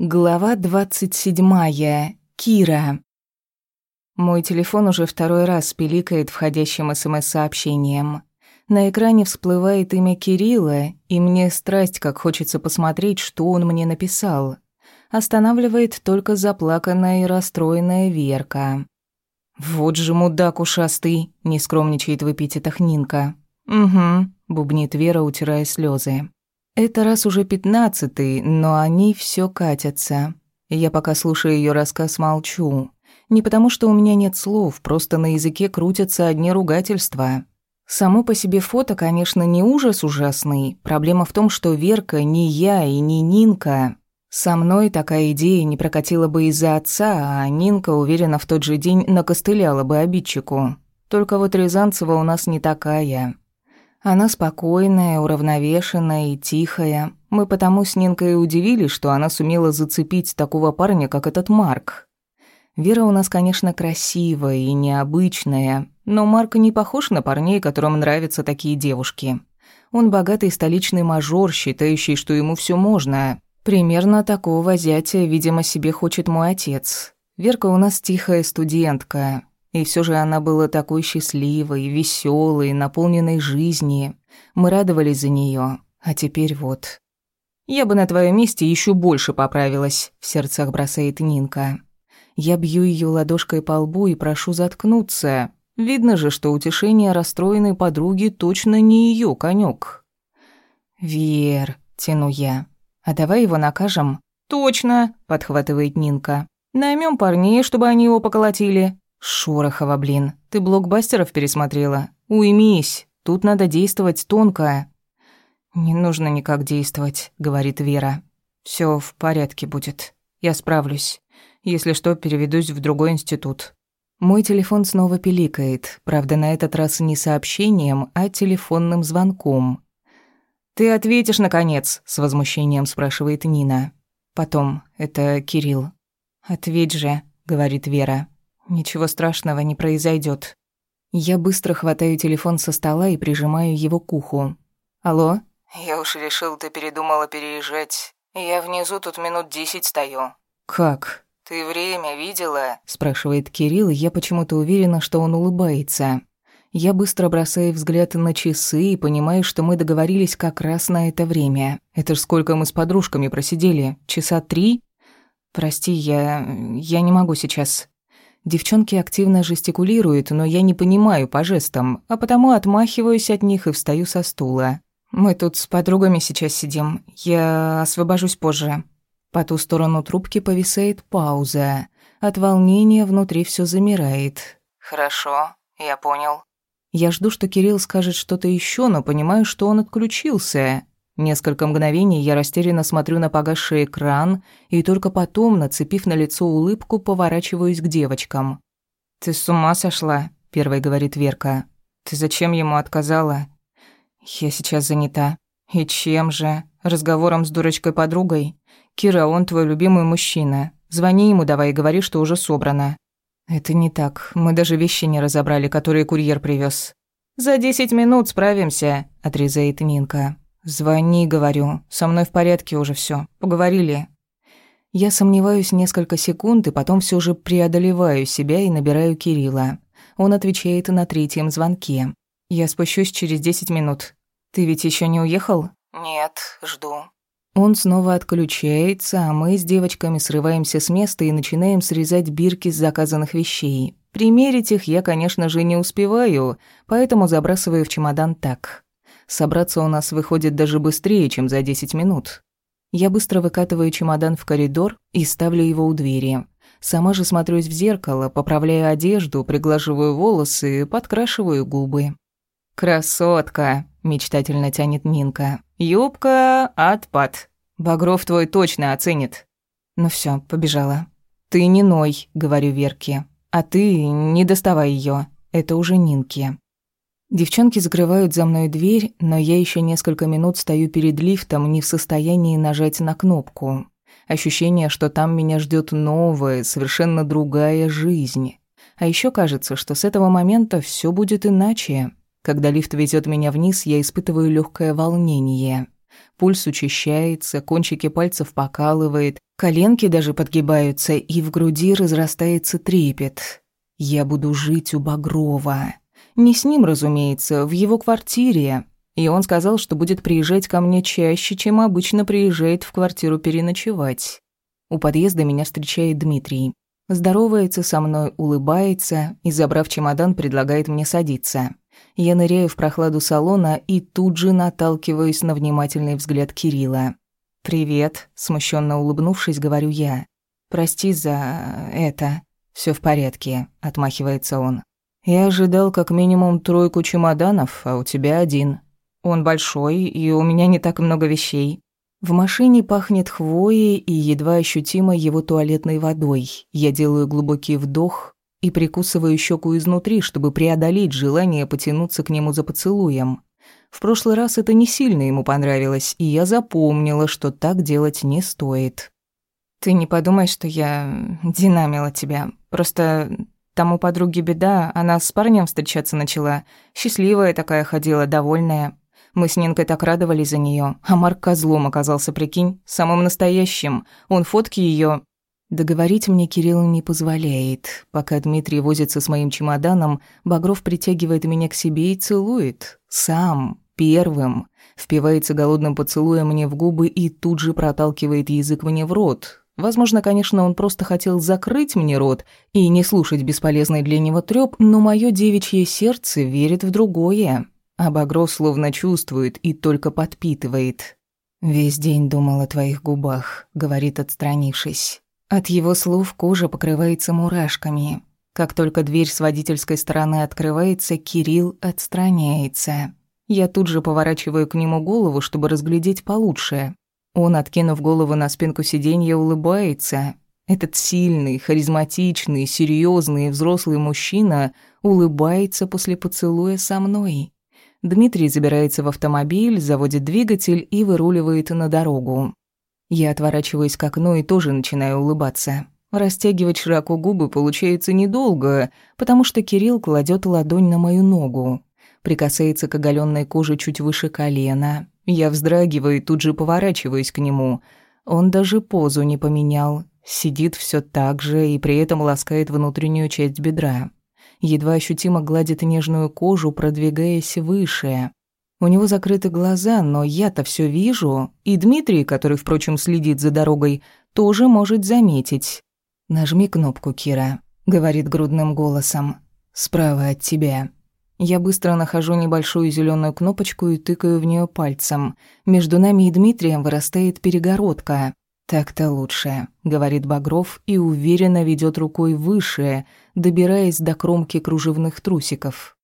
Глава 27. Кира. Мой телефон уже второй раз пиликает входящим СМС-сообщением. На экране всплывает имя Кирилла, и мне страсть, как хочется посмотреть, что он мне написал. Останавливает только заплаканная и расстроенная Верка. «Вот же мудак ушастый!» — не скромничает в эпитетах Нинка. «Угу», — бубнит Вера, утирая слезы. Это раз уже пятнадцатый, но они все катятся. Я пока слушаю ее рассказ, молчу. Не потому, что у меня нет слов, просто на языке крутятся одни ругательства. Само по себе фото, конечно, не ужас ужасный. Проблема в том, что Верка не я и не Нинка. Со мной такая идея не прокатила бы из-за отца, а Нинка, уверена, в тот же день накостыляла бы обидчику. Только вот Рязанцева у нас не такая. Она спокойная, уравновешенная и тихая. Мы потому с Нинкой удивились, что она сумела зацепить такого парня, как этот Марк. Вера у нас, конечно, красивая и необычная, но Марк не похож на парней, которым нравятся такие девушки. Он богатый столичный мажор, считающий, что ему все можно. Примерно такого зятя, видимо, себе хочет мой отец. Верка у нас тихая студентка, и все же она была такой счастливой, веселой, наполненной жизнью. Мы радовались за нее, а теперь вот. «Я бы на твоем месте еще больше поправилась», — в сердцах бросает Нинка. Я бью ее ладошкой по лбу и прошу заткнуться. Видно же, что утешение расстроенной подруги точно не ее конек. «Вер», — тяну я, — «а давай его накажем?» «Точно», — подхватывает Нинка. Наймем парней, чтобы они его поколотили. Шорохова, блин, ты блокбастеров пересмотрела? Уймись, тут надо действовать тонко. Не нужно никак действовать, говорит Вера. Все в порядке будет. Я справлюсь. Если что, переведусь в другой институт. Мой телефон снова пиликает, правда, на этот раз не сообщением, а телефонным звонком. «Ты ответишь, наконец?» — с возмущением спрашивает Нина. Потом, это Кирилл. «Ответь же», — говорит Вера. Ничего страшного не произойдет. Я быстро хватаю телефон со стола и прижимаю его к уху. «Алло?» «Я уж решил, ты передумала переезжать. Я внизу тут минут десять стою». «Как?» «Ты время видела?» – спрашивает Кирилл, и я почему-то уверена, что он улыбается. Я быстро бросаю взгляд на часы и понимаю, что мы договорились как раз на это время. Это ж сколько мы с подружками просидели? Часа три? Прости, я... я не могу сейчас. Девчонки активно жестикулируют, но я не понимаю по жестам, а потому отмахиваюсь от них и встаю со стула. Мы тут с подругами сейчас сидим. Я освобожусь позже. По ту сторону трубки повисает пауза. От волнения внутри все замирает. Хорошо, я понял. Я жду, что Кирилл скажет что-то еще, но понимаю, что он отключился. Несколько мгновений я растерянно смотрю на погасший экран и только потом, нацепив на лицо улыбку, поворачиваюсь к девочкам. «Ты с ума сошла?» – первой говорит Верка. «Ты зачем ему отказала?» «Я сейчас занята». «И чем же? Разговором с дурочкой-подругой? Кира, он твой любимый мужчина. Звони ему давай и говори, что уже собрано». «Это не так. Мы даже вещи не разобрали, которые курьер привез. «За десять минут справимся», – отрезает Нинка. Звони, говорю. Со мной в порядке уже все. Поговорили. Я сомневаюсь несколько секунд и потом все же преодолеваю себя и набираю Кирилла. Он отвечает на третьем звонке. Я спущусь через 10 минут. Ты ведь еще не уехал? Нет, жду. Он снова отключается, а мы с девочками срываемся с места и начинаем срезать бирки с заказанных вещей. Примерить их я, конечно же, не успеваю, поэтому забрасываю в чемодан так. Собраться у нас выходит даже быстрее, чем за 10 минут. Я быстро выкатываю чемодан в коридор и ставлю его у двери. Сама же смотрюсь в зеркало, поправляю одежду, приглаживаю волосы, подкрашиваю губы. «Красотка!» – мечтательно тянет Минка. «Юбка – отпад. Багров твой точно оценит». Ну все, побежала. «Ты не ной», – говорю Верке. «А ты не доставай ее. Это уже Нинки. Девчонки закрывают за мной дверь, но я еще несколько минут стою перед лифтом, не в состоянии нажать на кнопку. Ощущение, что там меня ждет новая, совершенно другая жизнь. А еще кажется, что с этого момента все будет иначе. Когда лифт везет меня вниз, я испытываю легкое волнение. Пульс учащается, кончики пальцев покалывает, коленки даже подгибаются, и в груди разрастается трепет. Я буду жить у Багрова не с ним, разумеется, в его квартире. И он сказал, что будет приезжать ко мне чаще, чем обычно приезжает в квартиру переночевать. У подъезда меня встречает Дмитрий. Здоровается со мной, улыбается и, забрав чемодан, предлагает мне садиться. Я ныряю в прохладу салона и тут же наталкиваюсь на внимательный взгляд Кирилла. «Привет», — смущенно улыбнувшись, говорю я. «Прости за... это...» Все в порядке», — отмахивается он. Я ожидал как минимум тройку чемоданов, а у тебя один. Он большой, и у меня не так много вещей. В машине пахнет хвоей и едва ощутимо его туалетной водой. Я делаю глубокий вдох и прикусываю щеку изнутри, чтобы преодолеть желание потянуться к нему за поцелуем. В прошлый раз это не сильно ему понравилось, и я запомнила, что так делать не стоит. «Ты не подумай, что я динамила тебя. Просто Тому у подруги беда, она с парнем встречаться начала. Счастливая такая ходила, довольная. Мы с Нинкой так радовались за нее, а Марк козлом оказался, прикинь, самым настоящим. Он фотки ее. Договорить мне Кирилл не позволяет. Пока Дмитрий возится с моим чемоданом, Багров притягивает меня к себе и целует. Сам, первым. Впивается голодным поцелуем мне в губы и тут же проталкивает язык мне в рот. Возможно, конечно, он просто хотел закрыть мне рот и не слушать бесполезный для него трёп, но моё девичье сердце верит в другое. А Багро словно чувствует и только подпитывает. «Весь день думал о твоих губах», — говорит, отстранившись. От его слов кожа покрывается мурашками. Как только дверь с водительской стороны открывается, Кирилл отстраняется. Я тут же поворачиваю к нему голову, чтобы разглядеть получше. Он, откинув голову на спинку сиденья, улыбается. Этот сильный, харизматичный, серьезный взрослый мужчина улыбается после поцелуя со мной. Дмитрий забирается в автомобиль, заводит двигатель и выруливает на дорогу. Я отворачиваюсь к окну и тоже начинаю улыбаться. Растягивать широко губы получается недолго, потому что Кирилл кладет ладонь на мою ногу, прикасается к оголенной коже чуть выше колена, я вздрагиваю и тут же поворачиваюсь к нему. Он даже позу не поменял, сидит все так же и при этом ласкает внутреннюю часть бедра. Едва ощутимо гладит нежную кожу, продвигаясь выше. У него закрыты глаза, но я-то все вижу, и Дмитрий, который, впрочем, следит за дорогой, тоже может заметить. «Нажми кнопку, Кира», — говорит грудным голосом. «Справа от тебя». Я быстро нахожу небольшую зеленую кнопочку и тыкаю в нее пальцем. Между нами и Дмитрием вырастает перегородка. «Так-то лучше», — говорит Багров и уверенно ведет рукой выше, добираясь до кромки кружевных трусиков.